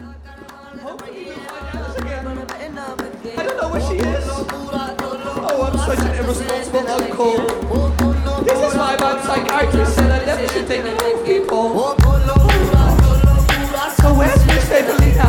I don't know where she is. Oh, I'm such an irresponsible uncle. This is why my psychiatrist said I never should take care of people. So where's Miss Evelina?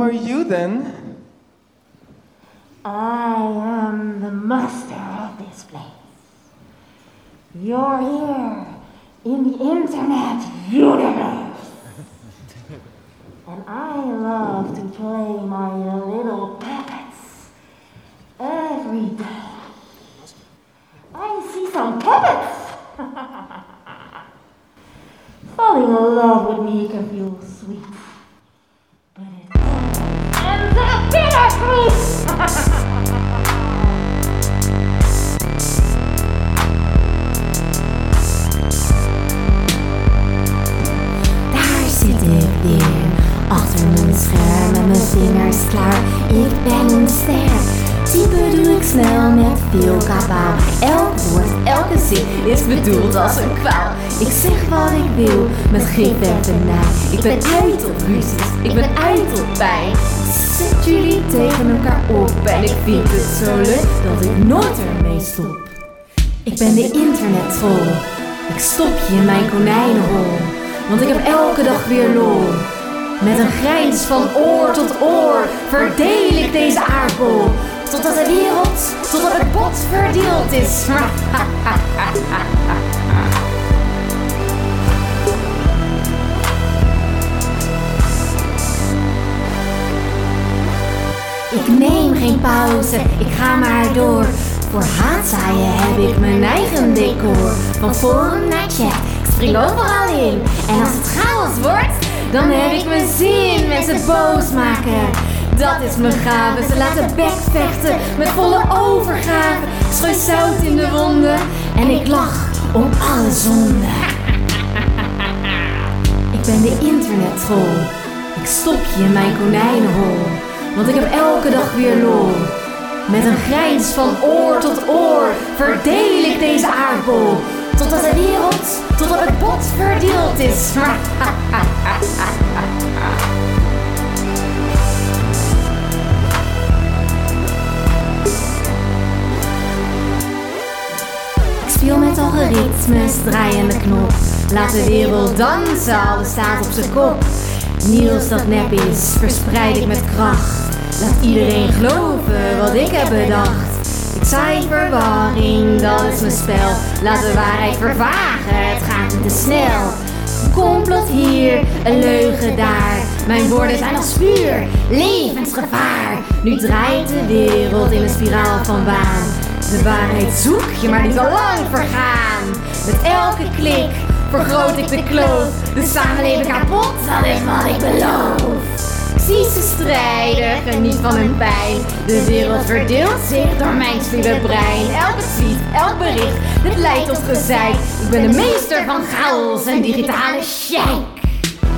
are you then? Op en ik vind het zo leuk dat ik nooit ermee stop. Ik ben de internettroll, ik stop je in mijn konijnenhol. Want ik heb elke dag weer lol. Met een grijns van oor tot oor verdeel ik deze aardbol. Totdat de wereld, totdat het bot verdeeld is. Ik neem geen pauze, ik ga maar door. Voor haatzaaien heb ik mijn eigen decor. Van forum naar chat, ik spring overal in. En als het chaos wordt, dan heb ik mijn zin. Mensen boos maken, dat is mijn gave. Ze laten bekvechten met volle overgave. Ik Schroei zout in de wonden en ik lach om alle zonden. Ik ben de internettroll. Ik stop je in mijn konijnenhol. Want ik heb elke dag weer lol. Met een grijns van oor tot oor verdeel ik deze aardbol. Totdat de wereld, totdat het bot verdeeld is. Ik speel met algoritmes, draaiende knop. Laat de wereld dansen, alles staat op zijn kop. Nieuws dat nep is, verspreid ik met kracht. Laat iedereen geloven wat ik heb bedacht. Ik zaai verwarring, dat is mijn spel. Laat de waarheid vervagen, het gaat te snel. Een complot hier, een leugen daar. Mijn woorden zijn als vuur, levensgevaar. Nu draait de wereld in een spiraal van waan. De waarheid zoek je, maar niet al lang vergaan. Met elke klik vergroot ik de kloof. De samenleving kapot, dat is wat ik beloof. Zie ze strijden, geniet van hun pijn. De wereld verdeelt zich door mijn stille brein. Elke tweet, elk bericht, dit leidt tot gezeik. Ik ben de meester van chaos en digitale shake.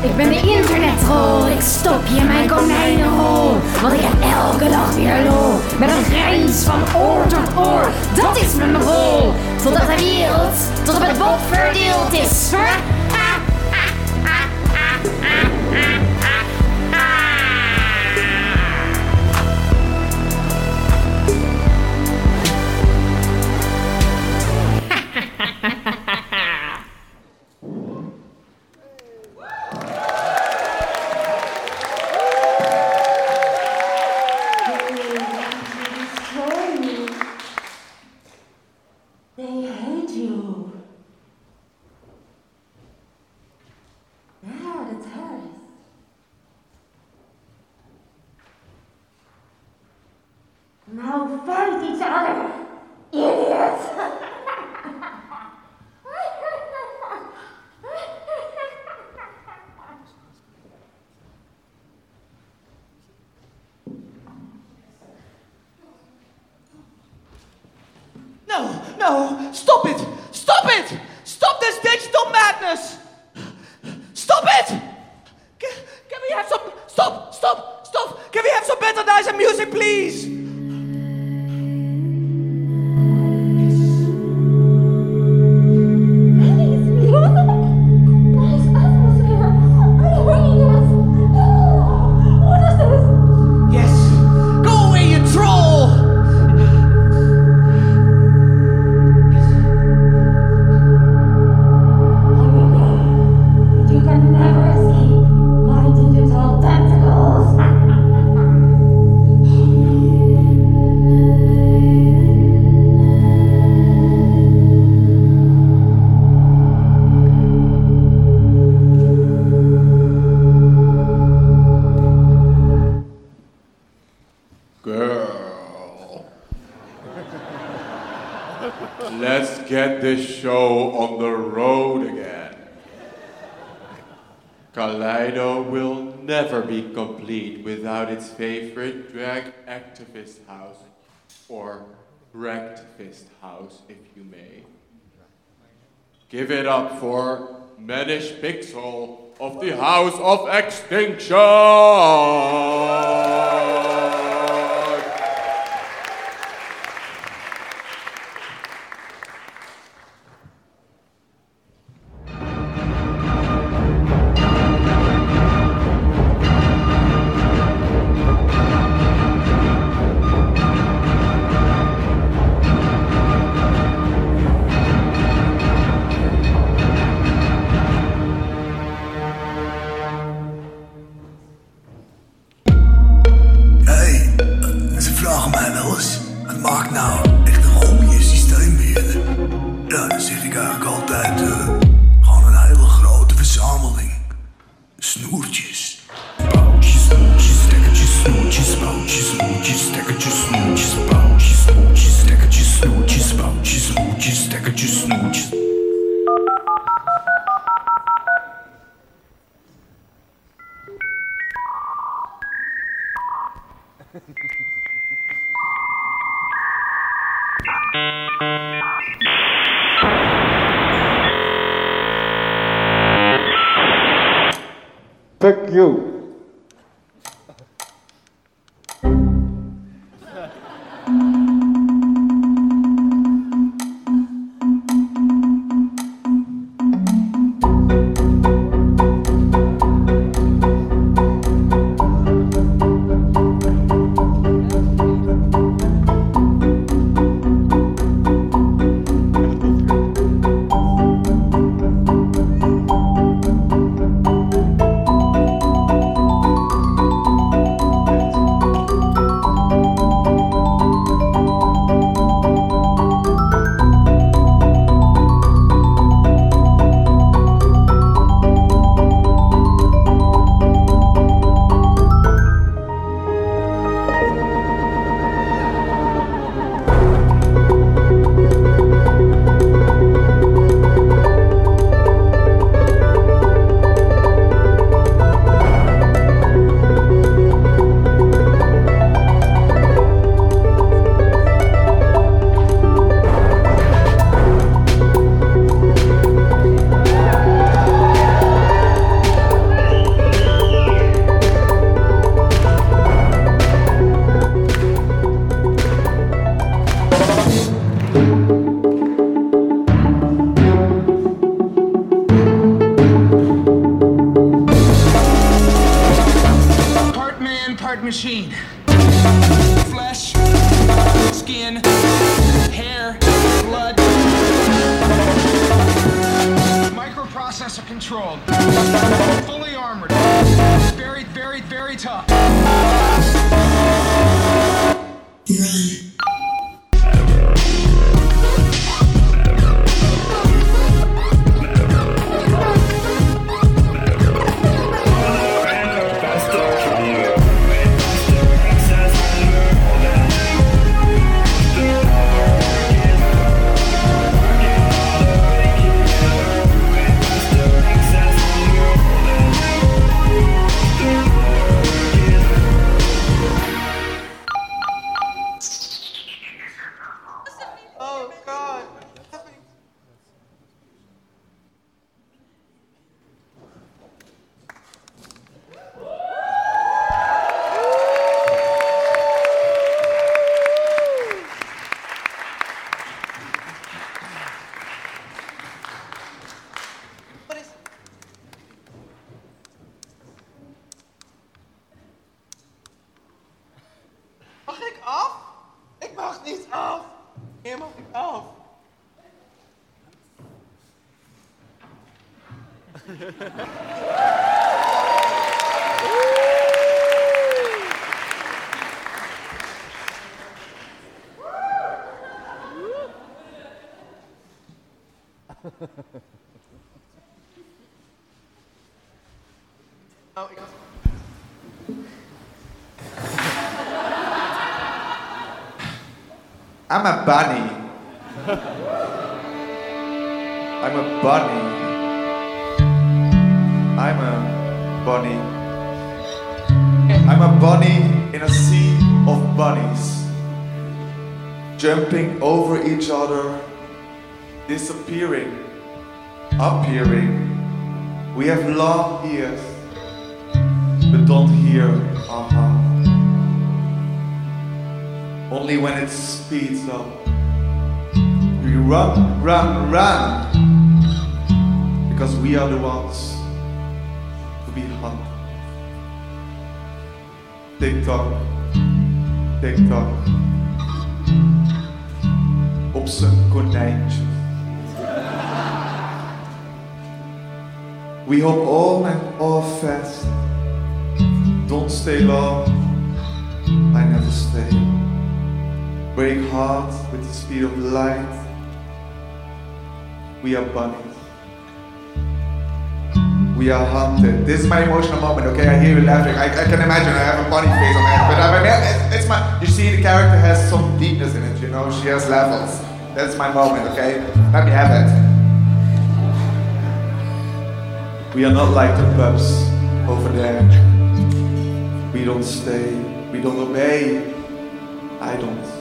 Ik ben de internettroll, ik stop je in mijn konijnenhol. Want ik heb elke dag weer lol. Met een grens van oor tot oor, dat is mijn rol. Totdat de wereld tot op het bot verdeeld is. Drag activist house, or Rectivist house, if you may. Give it up for Manish Pixel of the House of Extinction! Het maakt nou echt een goede systeembeheerder? Ja, dan zeg ik eigenlijk altijd. Uh, you. I'm a bunny. I'm a bunny. I'm a bunny. I'm a bunny in a sea of bunnies. Jumping over each other, disappearing, appearing. We have long ears, but don't hear aha. Only when it speeds up. We run, run, run. Because we are the ones to be hunted. Tick tock, tick tock. Op zijn konijntje. We hope all and all fast. Don't stay long. I never stay. Break hearts with the speed of light. We are bunnies. We are hunted. This is my emotional moment, okay? I hear you laughing. I, I can imagine I have a bunny face on my head, but I mean, it's, it's my. You see, the character has some deepness in it. You know, she has levels. That's my moment, okay? Let me have it. We are not like the pups over there. We don't stay. We don't obey. I don't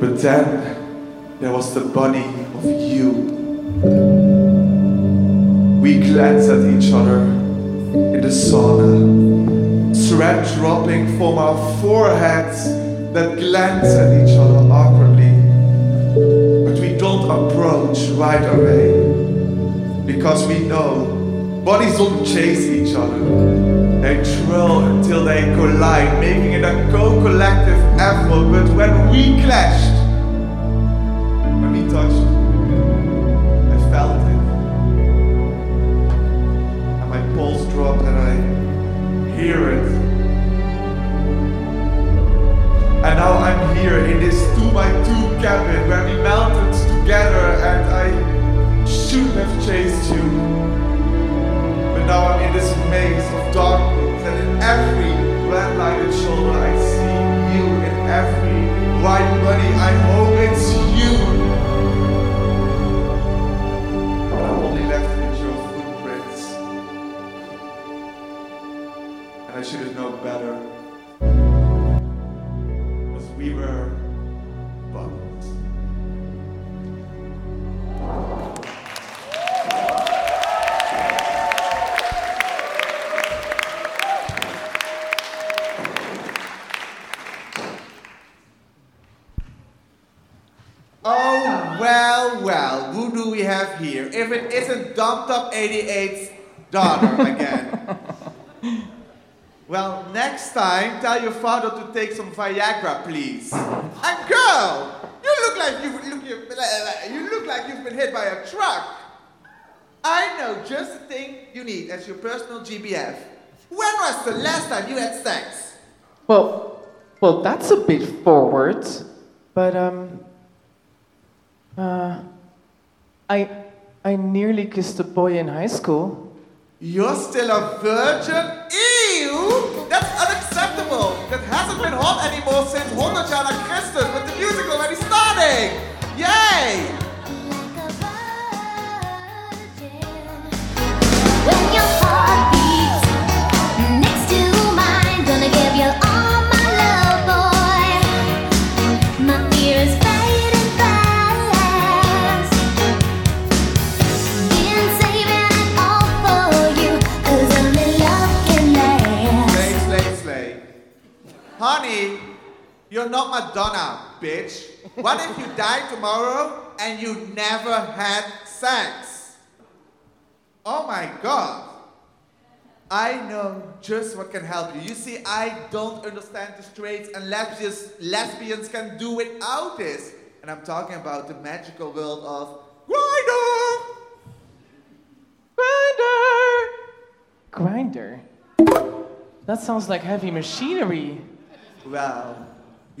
But then there was the body of you. We glance at each other in the sauna, sweat dropping from our foreheads that glance at each other awkwardly. But we don't approach right away because we know bodies don't chase each other. They thrill until they collide, making it a co-collective effort. But when we clashed, when we touched, I felt it. And my pulse dropped and I hear it. And now I'm here in this 2 by 2 cabin where we melted together and I should have chased you. Now I'm in this maze of dark rooms and in every red lighted shoulder I see you. In every white bunny I hope it's you. But I'm only left with your footprints. And I should have known better. Here? If it isn't Dumped Up 88's daughter again. well, next time, tell your father to take some Viagra, please. And girl, you look like you've, look, you, you look like you've been hit by a truck. I know just the thing you need as your personal GBF. When was the last time you had sex? Well, well, that's a bit forward, but um, uh, I I nearly kissed a boy in high school. You're still a virgin? Ew! That's unacceptable! That hasn't been hot anymore since Madonna, bitch. What if you die tomorrow and you never had sex? Oh my god. I know just what can help you. You see, I don't understand the straights and lesbians lesbians can do without this. And I'm talking about the magical world of Grindr! Grinder. That sounds like heavy machinery. Well,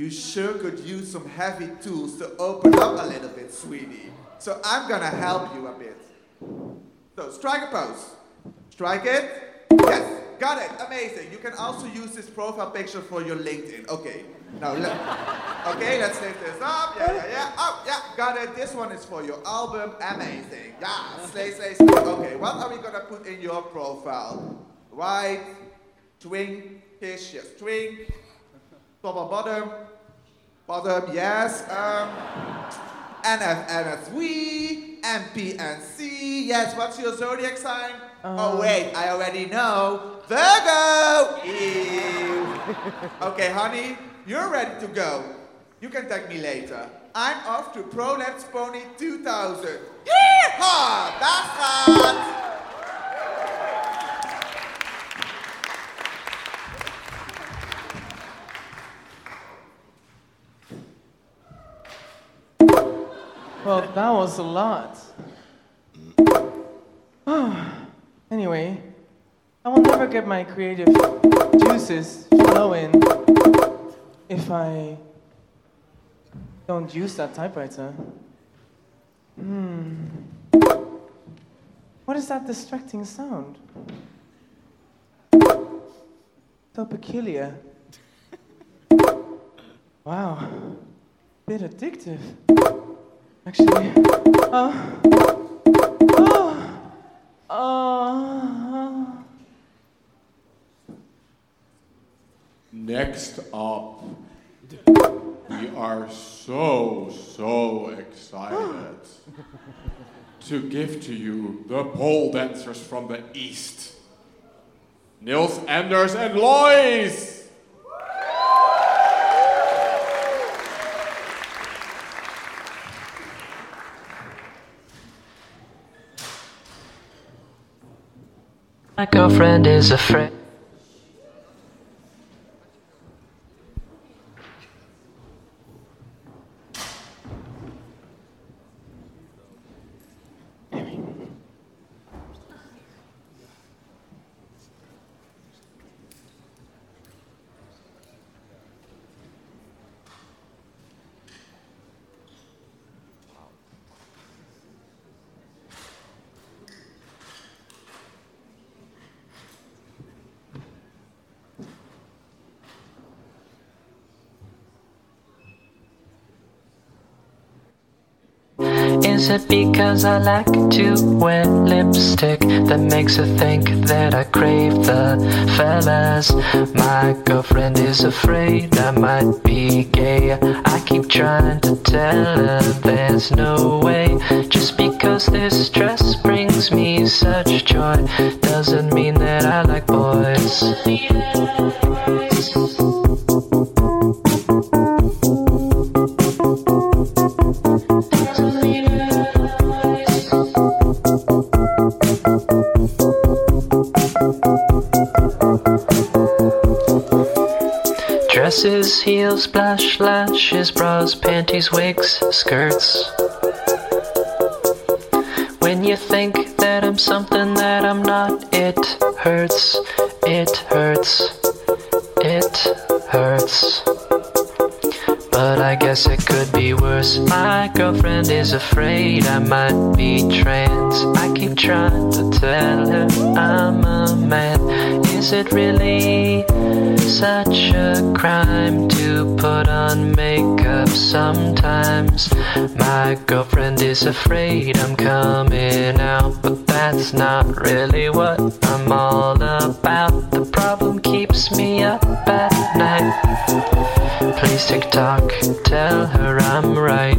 you sure could use some heavy tools to open up a little bit, sweetie. So I'm gonna help you a bit. So strike a pose. Strike it. Yes, got it. Amazing. You can also use this profile picture for your LinkedIn. Okay. Now, let, okay, let's lift this up. Yeah, yeah, yeah. Oh, yeah, got it. This one is for your album. Amazing. Yeah, slay, slay, slay. Okay, what are we gonna put in your profile? Right, twink, kiss, yes, twink. Top or bottom? Bottom, yes. Um, NF, NSW, MPNC, yes. What's your zodiac sign? oh, wait, I already know. Virgo! Ew. okay, honey, you're ready to go. You can tag me later. I'm off to Pro Prolapse Pony 2000. Yeehaw! That's hot! Well, that was a lot. anyway, I will never get my creative juices flowing if I don't use that typewriter. Hmm. What is that distracting sound? So peculiar. Wow. Bit addictive. Actually. Uh. Uh, Next up, we are so, so excited to give to you the pole dancers from the east. Nils Anders and Lois! My girlfriend is afraid. Is it because I like to wear lipstick that makes her think that I crave the fellas? My girlfriend is afraid I might be gay. I keep trying to tell her there's no way. Just because this dress brings me such joy doesn't mean that I like boys. Panties, wigs, skirts. When you think that I'm something that I'm not, it hurts, it hurts, it hurts. But I guess it could be worse. My girlfriend is afraid I might be trans. I keep trying to tell her I'm a man. Is it really such a crime to put on makeup sometimes? My girlfriend is afraid I'm coming out, but that's not really what I'm all about. The problem keeps me up at night. Please tick tock, tell her I'm right.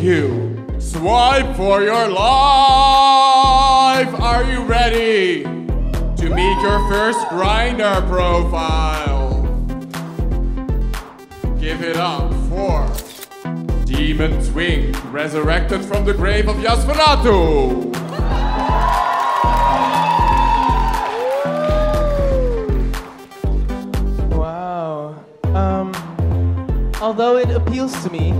You swipe for your life. Are you ready to meet your first Grindr profile? Give it up for Demon Twink, resurrected from the grave of Yasvaratu. Wow. Um, although it appeals to me,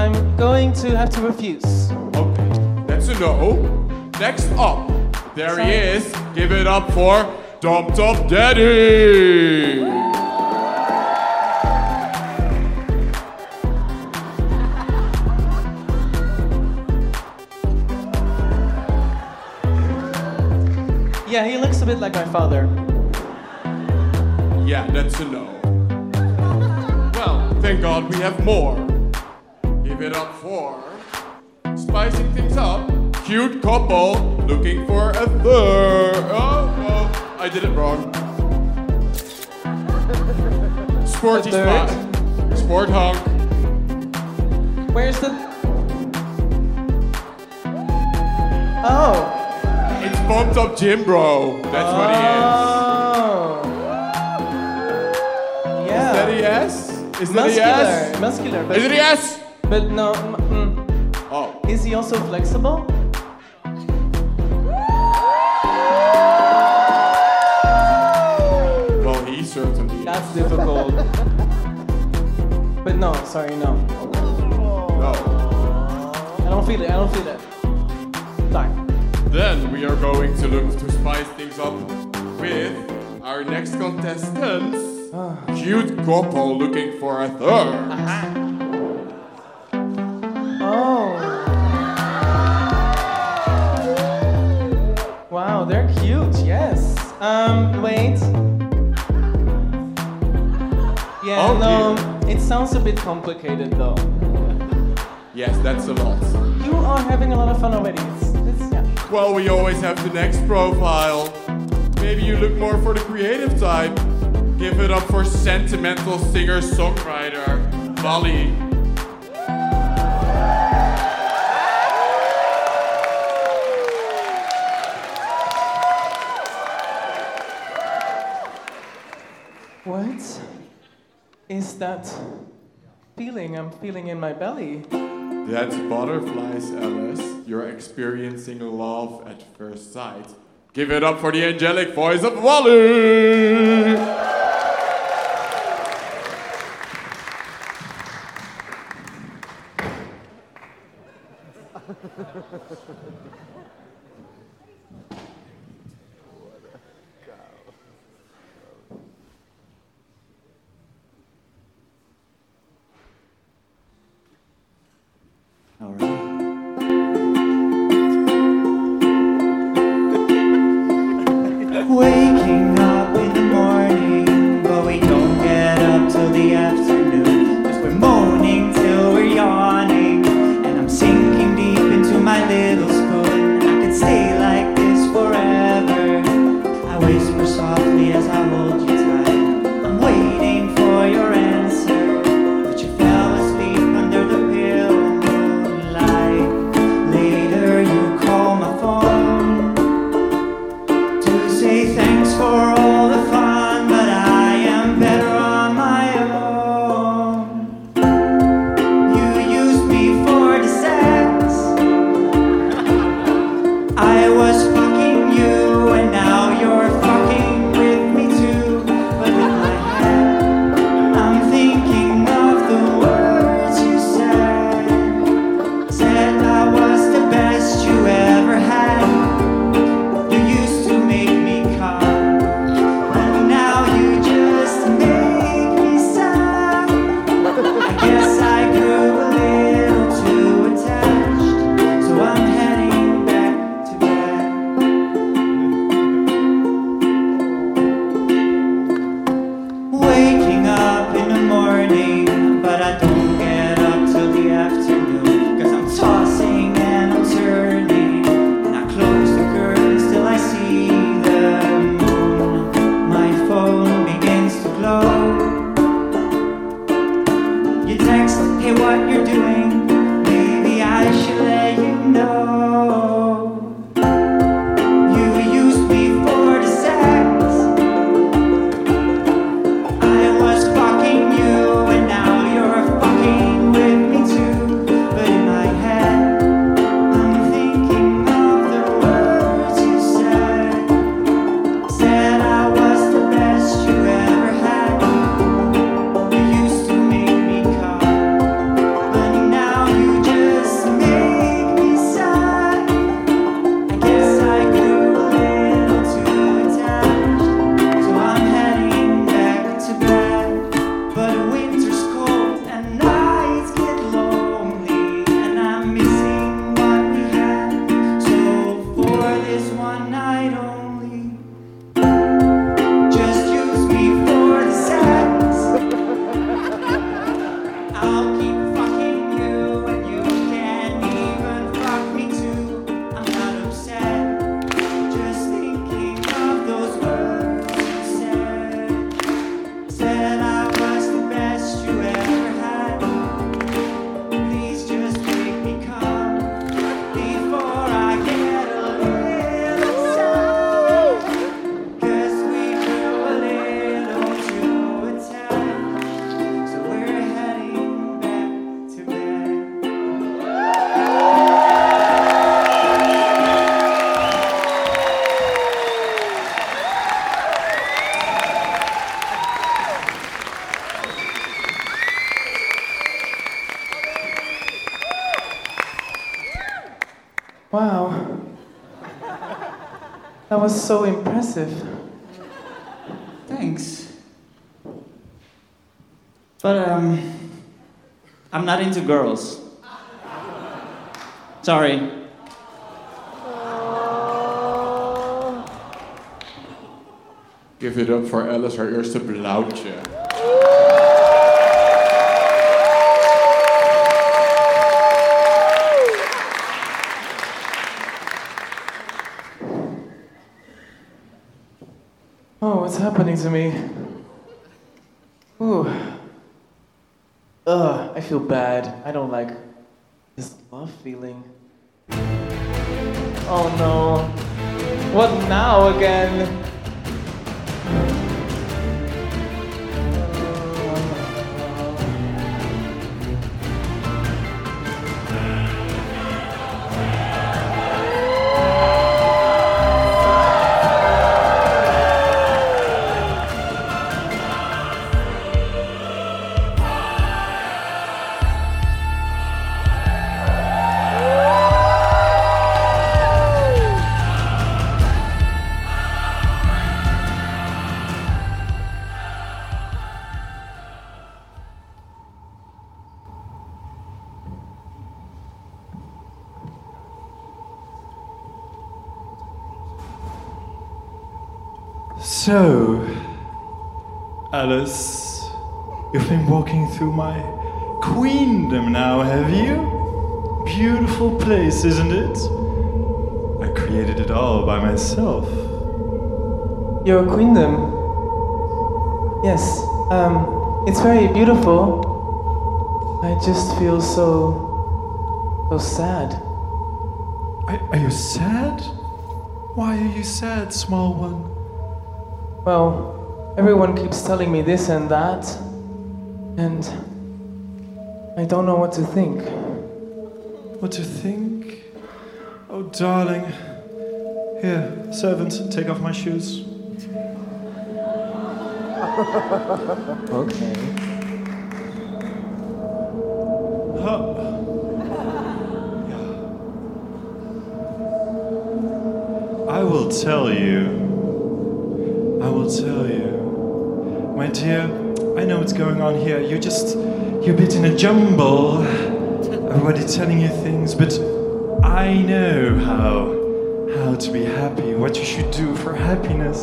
I'm going to have to refuse. Okay, that's a no. Next up, there he is. Give it up for Dum Dum Daddy. Yeah, he looks a bit like my father. Yeah, that's a no. Well, thank God we have more. Give it up for spicing things up. Cute couple looking for a third. Oh, oh, I did it wrong. Sporty spot. Sport hunk. Where's the. Oh! It's bumped up Gym Bro. That's what he Oh! Yeah. is. Is that a yes? Is that a muscular, yes? muscular. But, Is it a yes? But no. mm. Oh. Is he also flexible? Well, he certainly is. That's difficult. but no, sorry, no. No. I don't feel it. I don't feel it. Sorry. Then we are going to look to spice things up with our next contestants. Cute couple looking for a third. Um, wait. Yeah, Oh, no, it sounds a bit complicated though. Yes, that's a lot. You are having a lot of fun already. It's, it's yeah. Well, we always have the next profile. Maybe you look more for the creative type. Give it up for sentimental singer-songwriter, Bali. Is that feeling I'm feeling in my belly? That's butterflies, Alice. You're experiencing love at first sight. Give it up for the angelic voice of Wally! Was so impressive. Thanks. But um, I'm not into girls. Sorry. Give it up for Alice, haar eerste blauwtje. Oh, what's happening to me? Ooh. Ugh, I feel bad. I don't like this love feeling. Oh no. What now again? Alice, you've been walking through my queendom now, have you? Beautiful place, isn't it? I created it all by myself. Your queendom. Yes, um, it's very beautiful. I just feel so. so sad. Are, are you sad? Why are you sad, small one? Well, everyone keeps telling me this and that, and I don't know what to think. What to think? Oh, darling. Here, servant, take off my shoes. okay. I will tell you. I will tell you. My dear, I know what's going on here. You're just. You're a bit in a jumble. Everybody telling you things, but I know how. How to be happy, what you should do for happiness.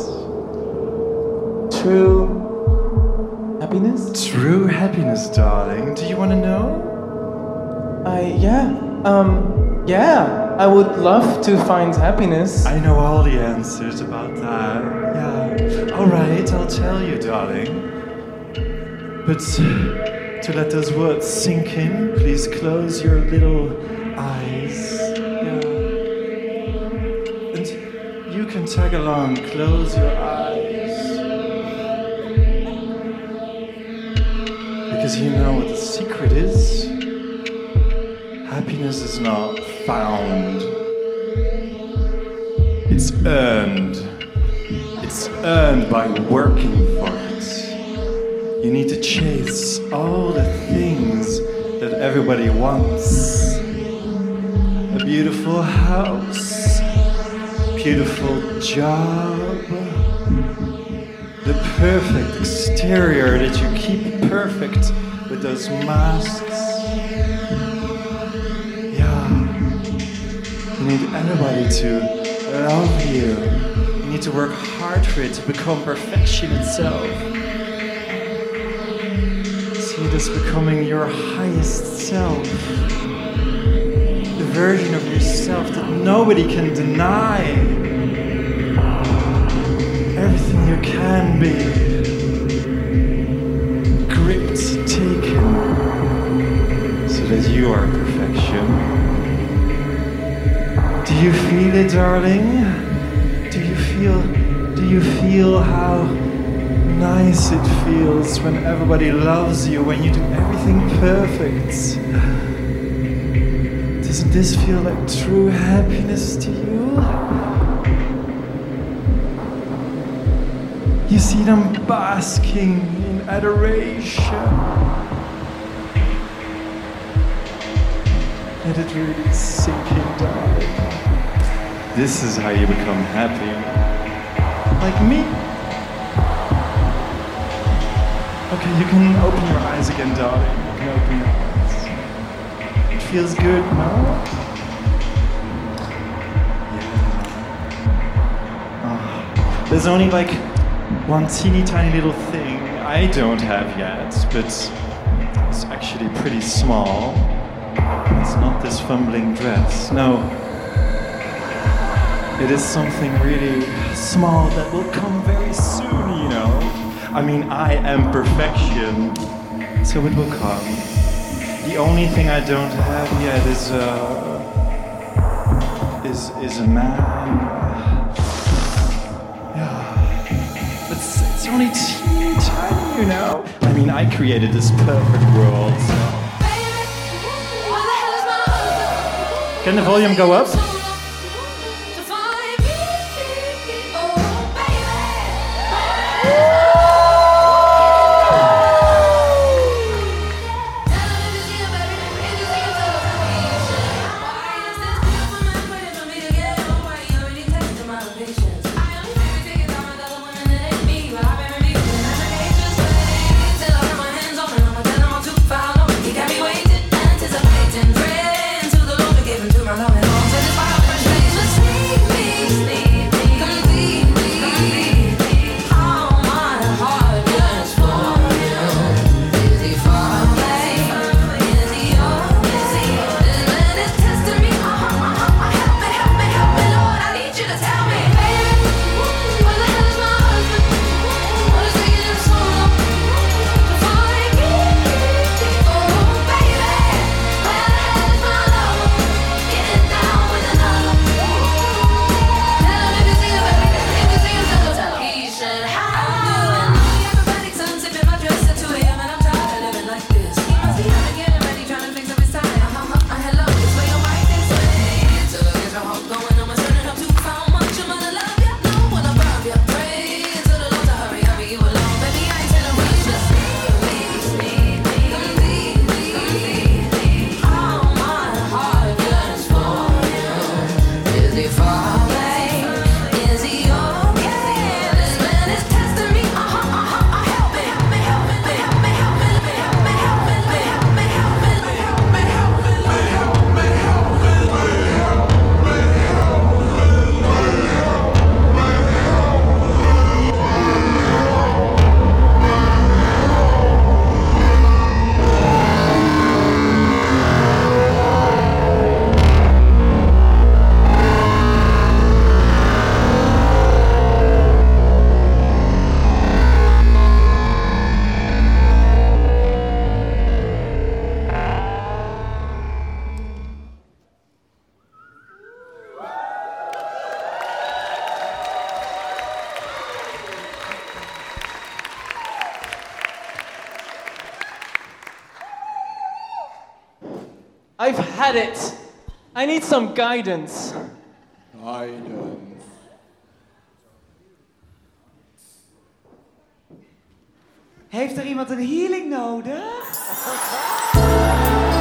True happiness? True happiness, darling. Do you want to know? I, yeah, um, yeah, I would love to find happiness. I know all the answers about that. Yeah. Alright, I'll tell you, darling. But uh, to let those words sink in, please close your little eyes. Yeah. And you can tag along, close your eyes. Because you know what the secret is. Happiness is not found, it's earned. Earned by working for it. You need to chase all the things that everybody wants a beautiful house, beautiful job, the perfect exterior that you keep perfect with those masks. Yeah. You need everybody to love you. Need to work hard for it to become perfection itself. See this becoming your highest self. The version of yourself that nobody can deny. Everything you can be. Gripped, taken. So that you are perfection. Do you feel it, darling? You feel how nice it feels when everybody loves you when you do everything perfect? Doesn't this feel like true happiness to you? You see them basking in adoration. And it really sink in, darling. This is how you become happy. Like me. Okay, you can open your eyes again, darling. You can open your eyes. It feels good, no? Yeah. Ah, there's only like one teeny tiny little thing I don't have yet, but it's actually pretty small. It's not this fumbling dress. No. It is something really small that will come very soon, you know. I mean, I am perfection, so it will come. The only thing I don't have yet is uh, is is a man. Yeah, but it's, it's only teeny tiny, you know. I mean, I created this perfect world. So. Can the volume go up? I've had it. I need some guidance. Guidance. Heeft er iemand een healing nodig?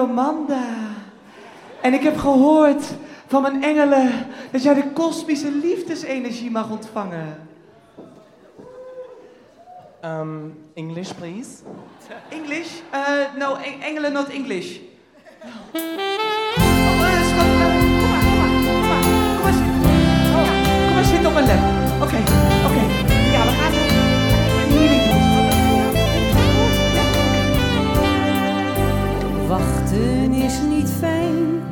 Jomanda. En ik heb gehoord van mijn engelen dat jij de kosmische liefdesenergie mag ontvangen. Um, English, please. English? Uh, no, Eng- engelen not English. Oh, eh, eh, kom maar, kom maar, kom maar. Kom maar zitten. Op mijn lap. Oké, oké. Wachten is niet fijn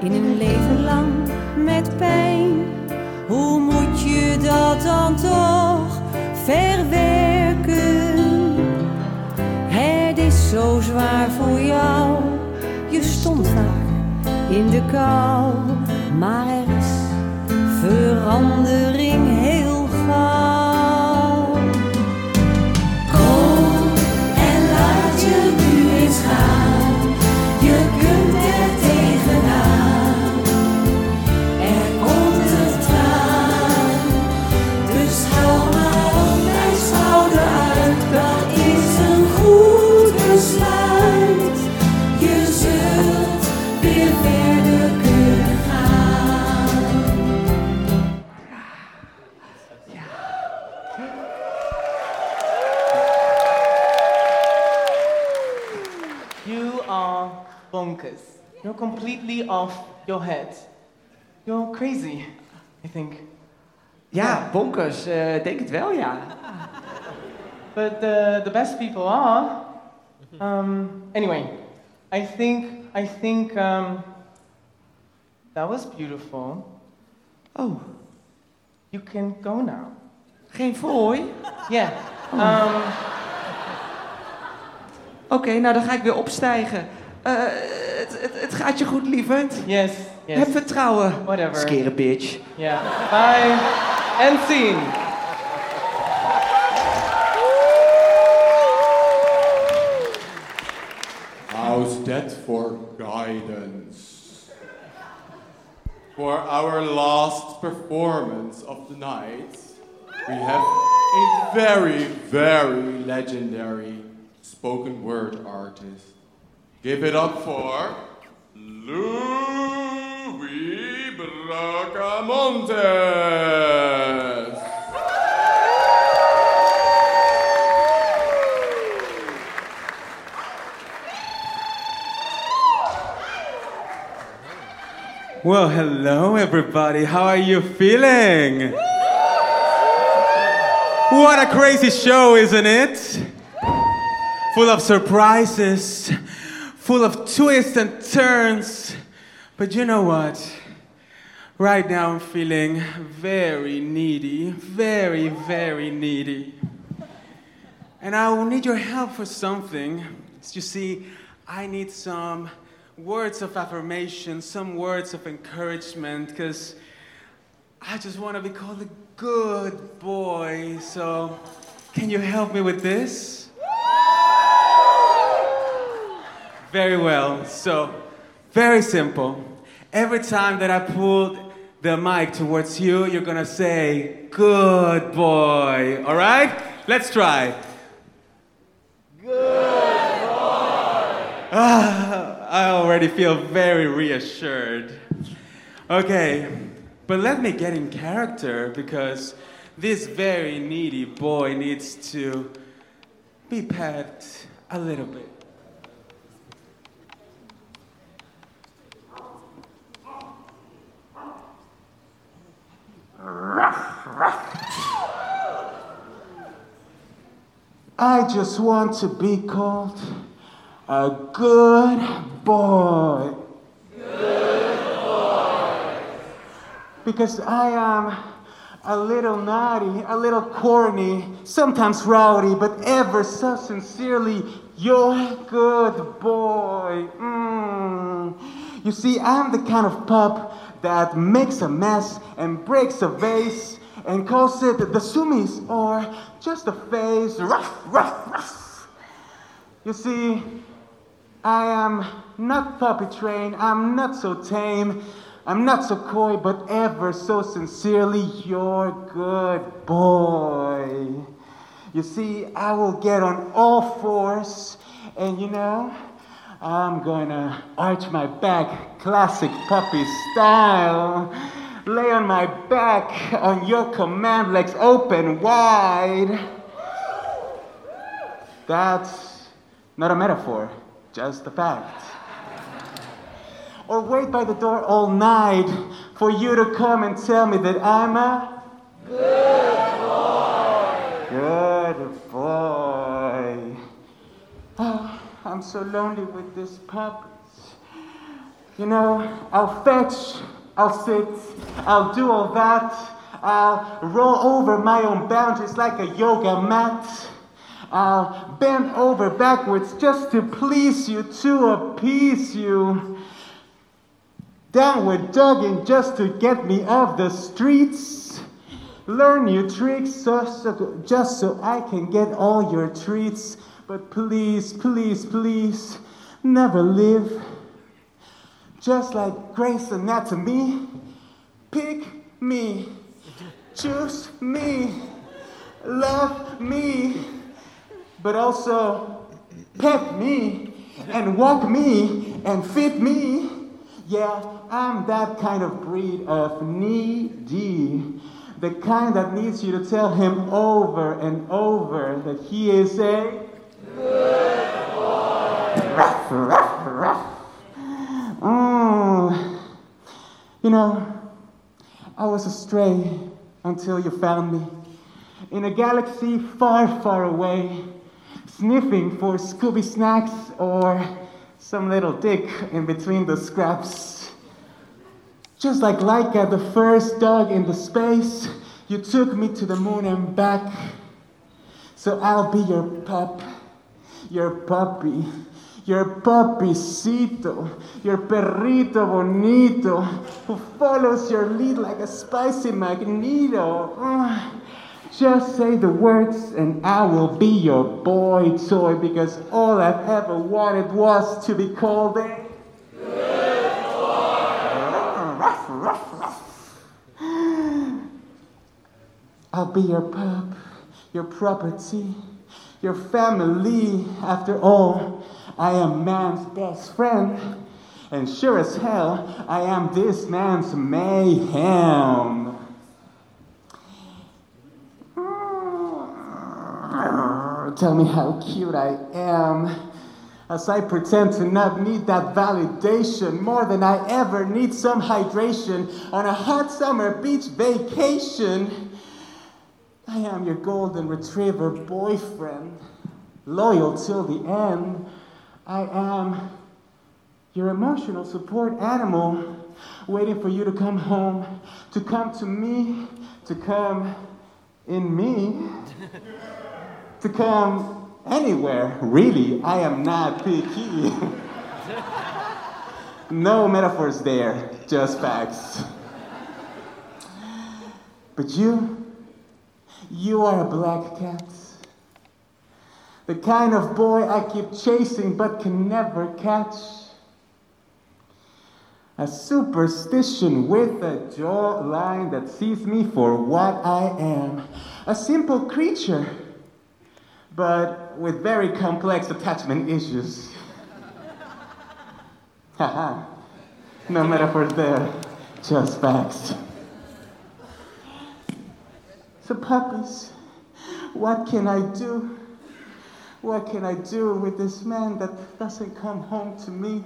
in een leven lang met pijn. Hoe moet je dat dan toch verwerken? Het is zo zwaar voor jou. Je stond vaak in de kou, maar er is verandering heel gauw. You're completely off your head. You're crazy, I think. Ja, bonkers. eh, denk het wel, ja. But the, the best people are. Um, anyway, I think, I think um, that was beautiful. Oh. You can go now. Geen fooi? Yeah. Um, Oké, nou dan ga ik weer opstijgen. Het, het gaat je goed, lieverd. Yes, yes. Heb vertrouwen. Whatever. Scare bitch. yeah. Bye. End scene. How's that for guidance? For our last performance of the night, we have a very, very legendary spoken word artist. Give it up for Louis Bracamontes. Well, hello everybody. How are you feeling? What a crazy show, isn't it? Full of surprises, full of twists and turns. But you know what? Right now I'm feeling very needy, very, very needy. And I will need your help for something. You see, I need some words of affirmation, some words of encouragement, because I just want to be called a good boy. So, can you help me with this? Very well. So, very simple. Every time that I pull the mic towards you, you're gonna say, Good boy. All right? Let's try. Good boy. Ah, I already feel very reassured. Okay, but let me get in character because this very needy boy needs to be pet a little bit. I just want to be called a good boy. Good boy. Because I am a little naughty, a little corny, sometimes rowdy, but ever so sincerely your good boy. Mm. You see, I'm the kind of pup that makes a mess and breaks a vase and calls it the zoomies or just a phase. Ruff, ruff, ruff. You see, I am not puppy trained, I'm not so tame, I'm not so coy, but ever so sincerely your good boy. You see, I will get on all fours, and you know, I'm gonna arch my back, classic puppy style. Lay on my back on your command, legs open wide. That's not a metaphor, just a fact. Or wait by the door all night for you to come and tell me that I'm a good boy. Oh, I'm so lonely with this puppets. You know, I'll fetch, I'll sit, I'll do all that. I'll roll over my own boundaries like a yoga mat. I'll bend over backwards just to please you, to appease you. Downward dogging just to get me off the streets. Learn new tricks just so I can get all your treats. But please, please, please, never live. Just like Grey's Anatomy, pick me, choose me, love me, but also pet me and walk me and fit me. Yeah, I'm that kind of breed of needy. The kind that needs you to tell him over and over that he is a. Ruff, ruff, ruff. You know, I was astray until you found me. In a galaxy far, far away, sniffing for Scooby snacks or some little dick in between the scraps. Just like Laika, the first dog in the space, you took me to the moon and back. So I'll be your pup, your puppy, your puppycito, your perrito bonito, who follows your lead like a spicy magneto. Ah, Just say the words and I will be your boy toy because all I've ever wanted was to be called a. I'll be your pup, your property, your family. After all, I am man's best friend. And sure as hell, I am this man's mayhem. Tell me how cute I am. As I pretend to not need that validation more than I ever need some hydration on a hot summer beach vacation. I am your golden retriever boyfriend, loyal till the end. I am your emotional support animal, waiting for you to come home, to come to me, to come in me, to come anywhere. Really, I am not picky. no metaphors there, just facts. But you, you are a black cat. The kind of boy I keep chasing but can never catch. A superstition with a jawline that sees me for what I am. A simple creature, but with very complex attachment issues. Haha. no metaphors there, just facts. So, puppies, what can I do? What can I do with this man that doesn't come home to me?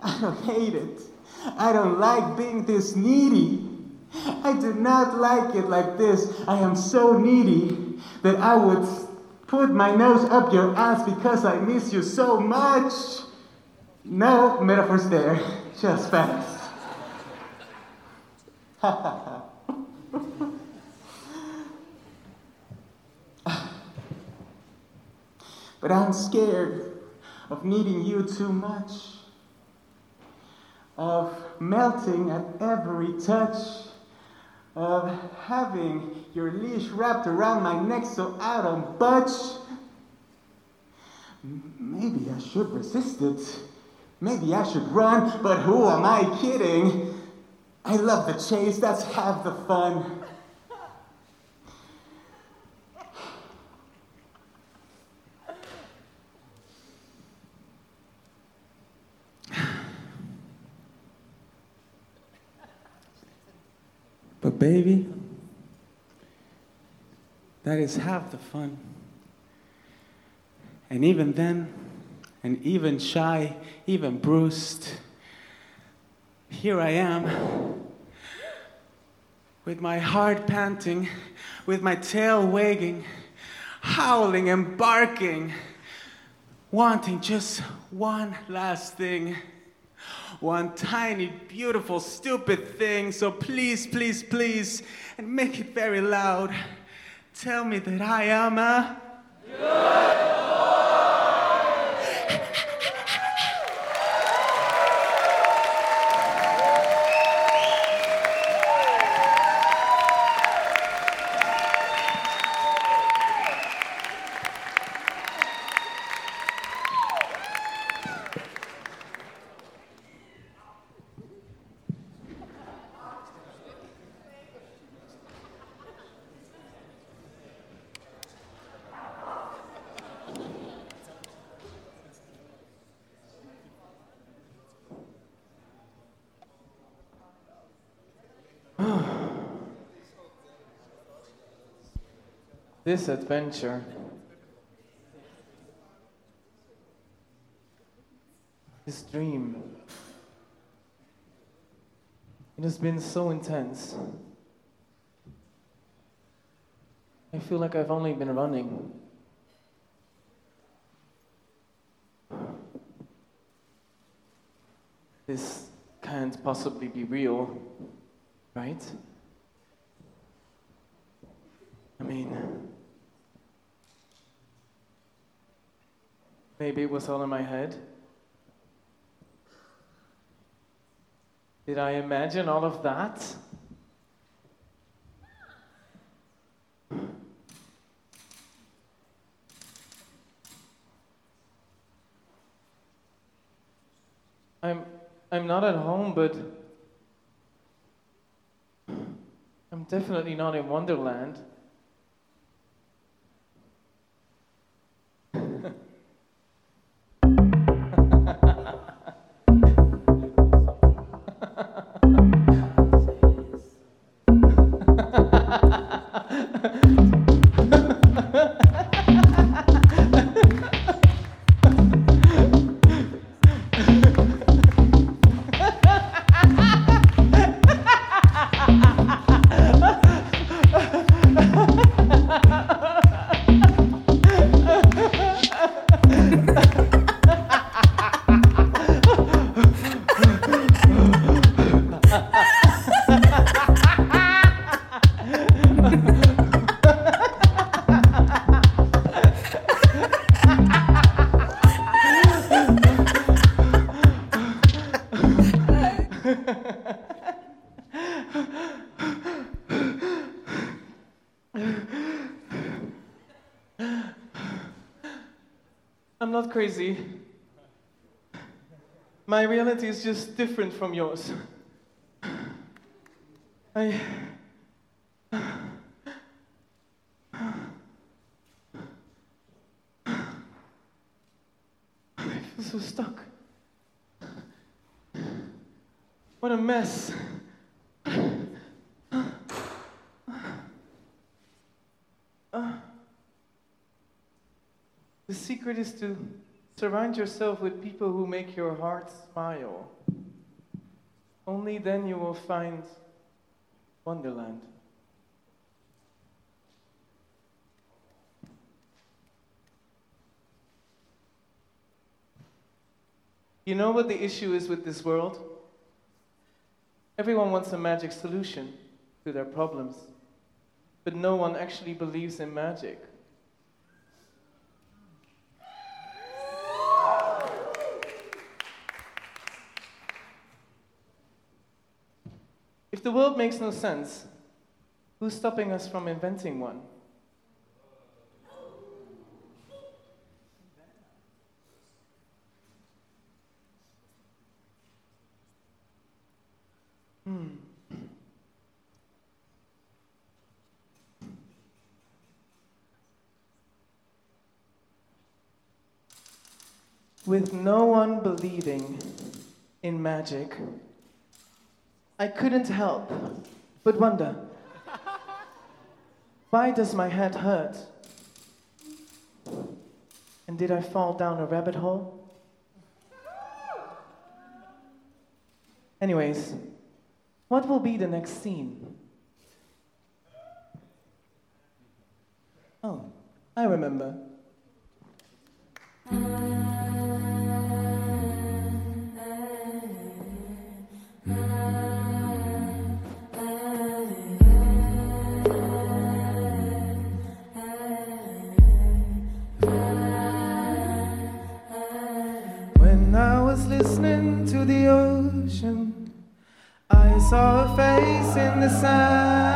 I don't hate it. I don't like being this needy. I do not like it like this. I am so needy that I would Put my nose up your ass because I miss you so much. No metaphors there, just facts. but I'm scared of needing you too much, of melting at every touch, of having your leash wrapped around my neck so I don't budge. Maybe I should resist it. Maybe I should run, but who am I kidding? I love the chase, that's half the fun. Baby, that is half the fun. And even then, and even shy, even bruised, here I am, with my heart panting, with my tail wagging, howling and barking, wanting just one last thing. One tiny, beautiful, stupid thing. So please, please, please, and make it very loud. Tell me that I am a. This adventure. This dream. It has been so intense. I feel like I've only been running. This can't possibly be real, right? I mean, maybe it was all in my head. Did I imagine all of that? I'm I'm not at home, but I'm definitely not in Wonderland. Crazy. My reality is just different from yours. I. So stuck. What a mess. The secret is to Surround yourself with people who make your heart smile. Only then you will find Wonderland. You know what the issue is with this world? Everyone wants a magic solution to their problems, but no one actually believes in magic. If the world makes no sense, who's stopping us from inventing one? Hmm. With no one believing in magic, I couldn't help but wonder why does my head hurt? And did I fall down a rabbit hole? Anyways, what will be the next scene? Oh, I remember. saw a face in the sun.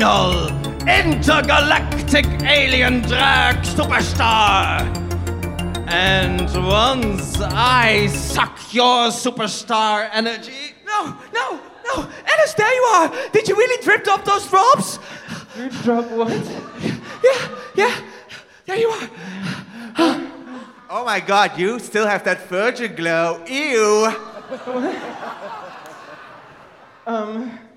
Final intergalactic alien drag superstar. And once I suck your superstar energy, No, no, no. Alice, there you are. Did you really drip off those drops? Drip drop what? Yeah, yeah. There you are. Oh my god, you still have that virgin glow. Ew. um.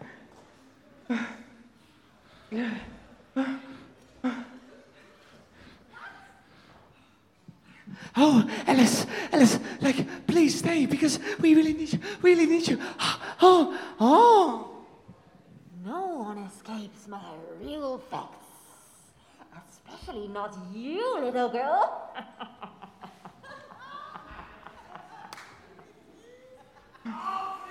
Oh, Alice, Alice, like, please stay because we really need you. Really need you. Oh, oh. No one escapes my real facts. Especially not you, little girl.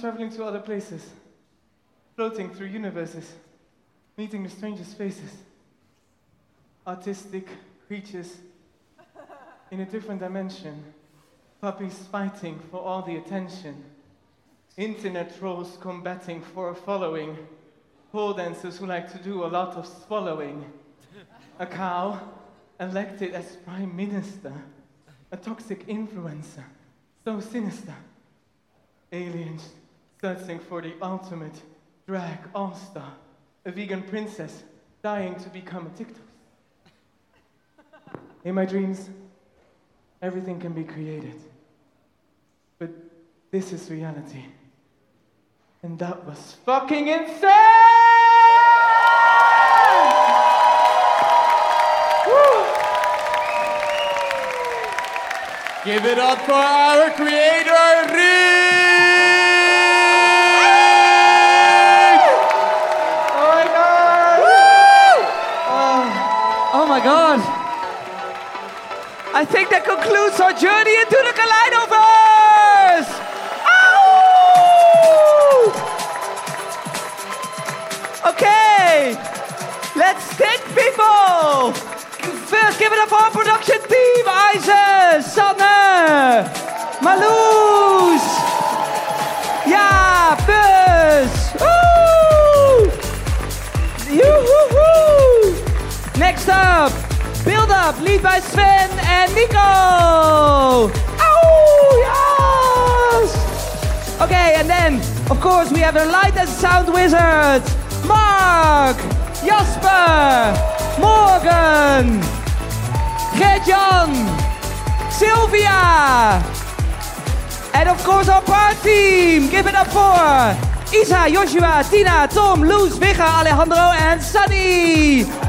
Traveling to other places, floating through universes, meeting the strangest faces, artistic creatures in a different dimension, puppies fighting for all the attention, internet trolls combating for a following, pole dancers who like to do a lot of swallowing, a cow elected as prime minister, a toxic influencer, so sinister, aliens searching for the ultimate drag all-star, a vegan princess dying to become a TikTok. In my dreams, everything can be created. But This is reality. And that was fucking insane! Give it up for our creator, Rick! My god! I think that concludes our journey into the Kaleidoverse! Okay, let's thank people! First, give it up for our production team! Isa, Sanne, Marloes! Next up, Build Up, lead by Sven and Nico! Ow! Yes! Okay, and then, of course, we have the light and sound wizards, Mark, Jasper, Morgan, Gert-Jan, Sylvia, and of course our part team. Give it up for Isa, Joshua, Tina, Tom, Luz, Vega, Alejandro, and Sunny.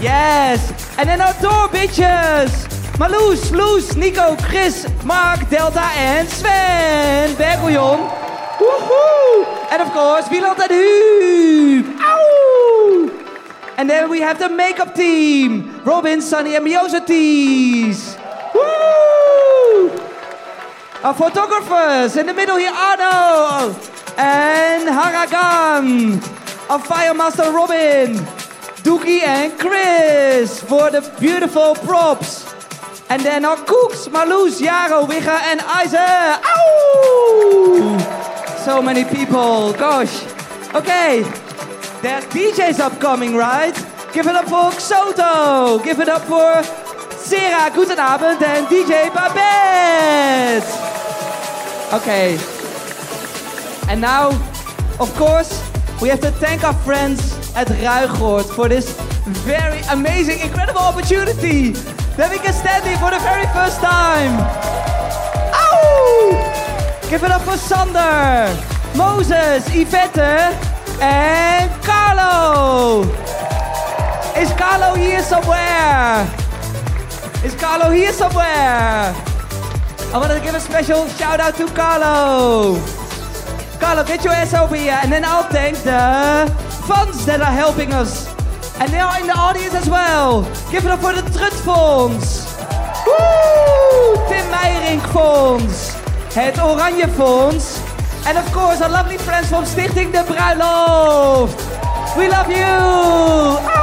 Yes, and then our door bitches. Marloes, Loes, Nico, Chris, Mark, Delta, and Sven. Bergoyon. Woohoo! And of course, Wieland and Huub. And then we have the makeup team. Robin, Sunny, and Miosotis. Woo! Our photographers in the middle here, Arno and Haragan. Our fire master, Robin. Dookie and Chris for the beautiful props. And then our cooks, Marloes, Jaro, Wigga, and Isa. Ow! So many people, gosh. Okay, there's DJs upcoming, right? Give it up for Soto. Give it up for Sarah, Goedenavond, and DJ Babette. Okay. And now, of course, we have to thank our friends at Ruigoord for this very amazing, incredible opportunity that we can stand here for the very first time. Give it up for Sander, Moses, Yvette, and Carlo. Is Carlo here somewhere? Is Carlo here somewhere? I want to give a special shout out to Carlo. Carlo, get your ass over here, and then I'll thank the funds that are helping us. And they are in the audience as well. Give it up for the Trutfonds. Woo! Tim Meijering Fonds. Het Oranje Fonds. And of course our lovely friends from Stichting De Bruiloft. We love you!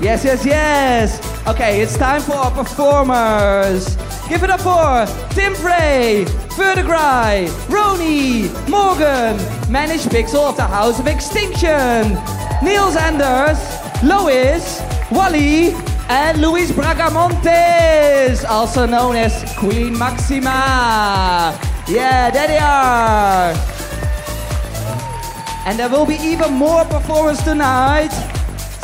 Yes, yes, yes. Okay, it's time for our performers. Give it up for Tim Frey, Vertigrai, Roni, Morgan, Manish Pixel of the House of Extinction, Niels Anders, Lois, Wally, and Luis Bragamontes, also known as Queen Maxima. Yeah, there they are. And there will be even more performance tonight.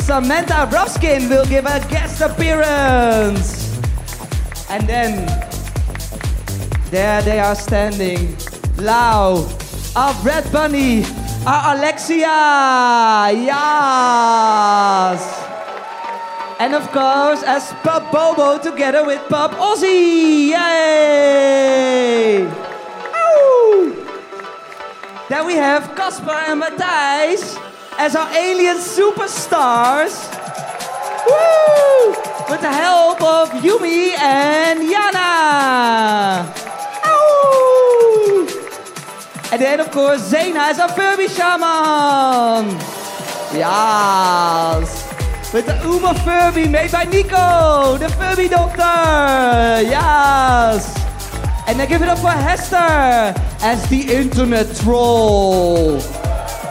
Samantha Ruskin will give a guest appearance. And then, there they are standing. Lau, our Red Bunny, our Alexia. Yes. And of course, as Pub Bobo together with Pub Ozzy. Yay! Then we have Casper and Matthijs as our alien superstars. Woo! With the help of Yumi and Yana. And then, of course, Zena is our Furby shaman. Yes. With the Uma Furby made by Nico, the Furby Doctor. Yes. And then give it up for Hester as the Internet Troll.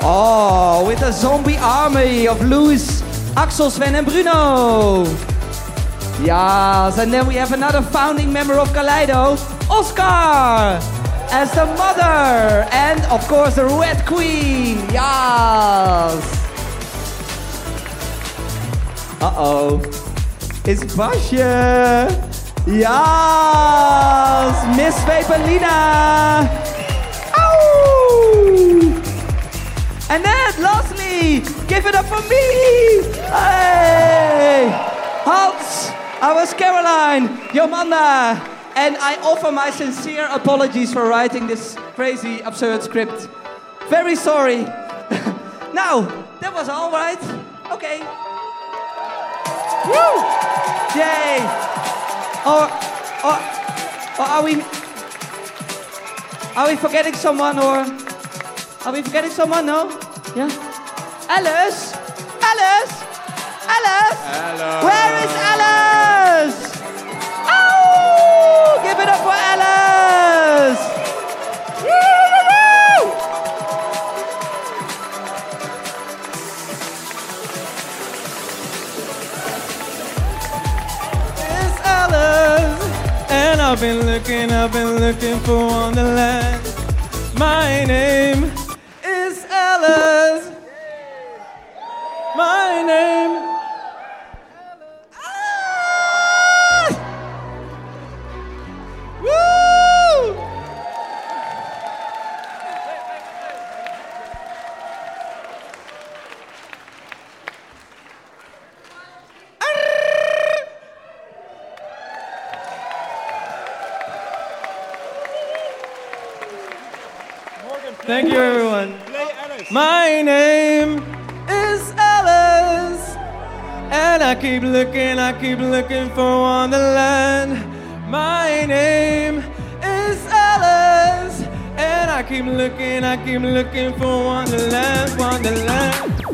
Oh, with a zombie army of Louis, Axel, Sven, and Bruno. Yes, and then we have another founding member of Kaleido, Oscar, as the mother, and of course the Red Queen. Yes. Uh oh, it's Basje. Yes! Miss Vapelina! And then, lastly, give it up for me! Hey! Hans, I was Caroline, Jomanda, and I offer my sincere apologies for writing this crazy, absurd script. Very sorry. now, that was all right. Okay. Woo! Yay! Or, or, or are we, are we forgetting someone or, are we forgetting someone? No? Yeah? Alice? Alice? Alice? Hello. Where is Alice? It up for Alice! Alice, and I've been looking, I've been looking for Wonderland. My name is Alice. My name. My name is Alice, and I keep looking, I keep looking for Wonderland. My name is Alice, and I keep looking, I keep looking for Wonderland, Wonderland.